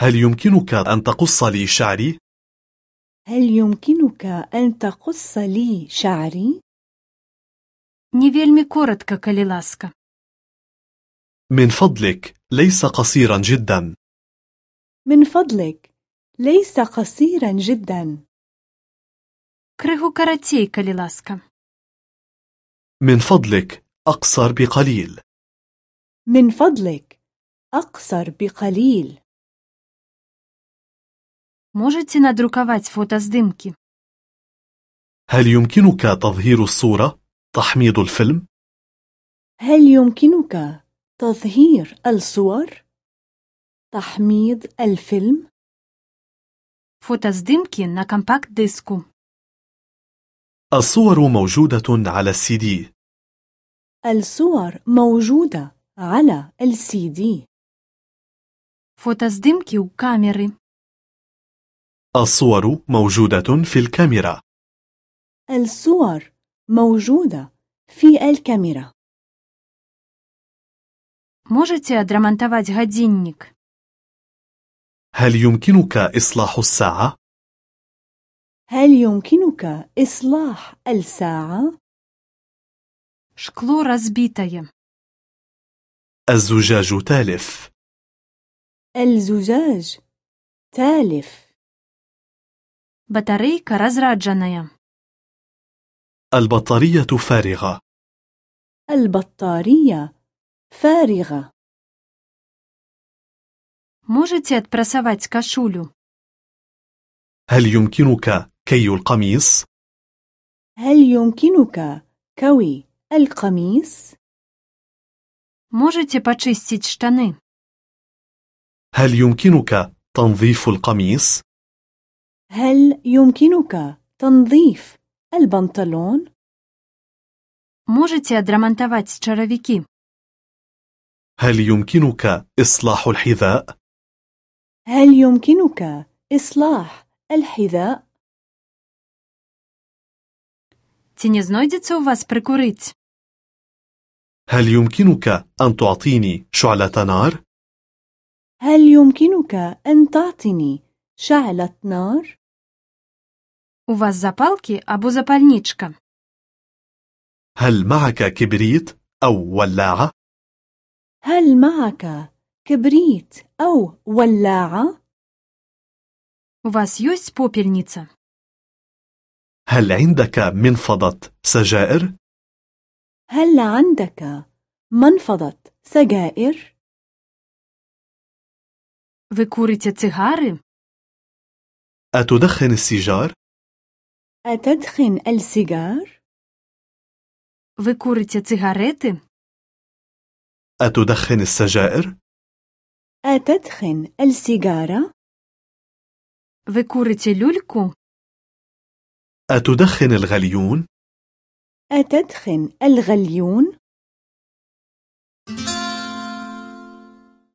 هل يمكنك أن تقص لي شعري؟ هل يمكنك أن تقص لي شعري؟ Не вельмі коротко, калі ласка. من فضلك ليس قصيرا جدا من فضلك ليس قصيرا جدا Крыху карацей, калі ласка. من فضلك أقصر بقليل من فضلك أقصر بقليل Можете надрукаваць фотаздымкі? هل يمكنك تظهير الصورة؟ تحميض الفيلم؟ هل يمكنك تظهير الصور؟ تحميض الفيلم؟ Фотаздымкі на кампакт-дыску. الصور موجودة على السي دي الصور موجودة على السي دي Фотаздымкі ў камеры. الصور موجودة في الكاميرا الصور موجودة في الكاميرا Можете адрамантаваць гадзіннік? هل يمكنك إصلاح الساعة؟ هل يمكنك إصلاح الساعة؟ Шкло разбітае. الزجاج تالف الزجاج تالف Батарэйка разраджаная. البطارية فارغة البطارية فارغة Можете адпрасаваць кашулю? هل يمكنك كي القميص؟ هل يمكنك كوي القميص؟ Можете пачысціць штаны? هل يمكنك تنظيف القميص؟ هل يمكنك تنظيف البنطلون؟ Можете адрамантаваць чаравікі? هل يمكنك إصلاح الحذاء؟ هل يمكنك إصلاح الحذاء؟ Ці не знойдзецца ў вас прыкурыць? هل يمكنك أن تعطيني شعلة نار؟ هل يمكنك أن تعطيني شعلة نار؟ У вас запалкі або запальнічка? هل معك كبريت أو ولاعة؟ هل معك كبريت أو ولاعة؟ У вас ёсць попельніца? هل عندك منفضة سجائر؟ هل عندك منفضة سجائر؟ Вы курыце цыгары? أتدخن السيجار؟ أتدخن السيجار؟ Вы курыце цыгареты? أتدخن السجائر؟ أتدخن السيجارة؟ Вы курыце люльку? أتدخن الغليون؟ أتدخن الغليون؟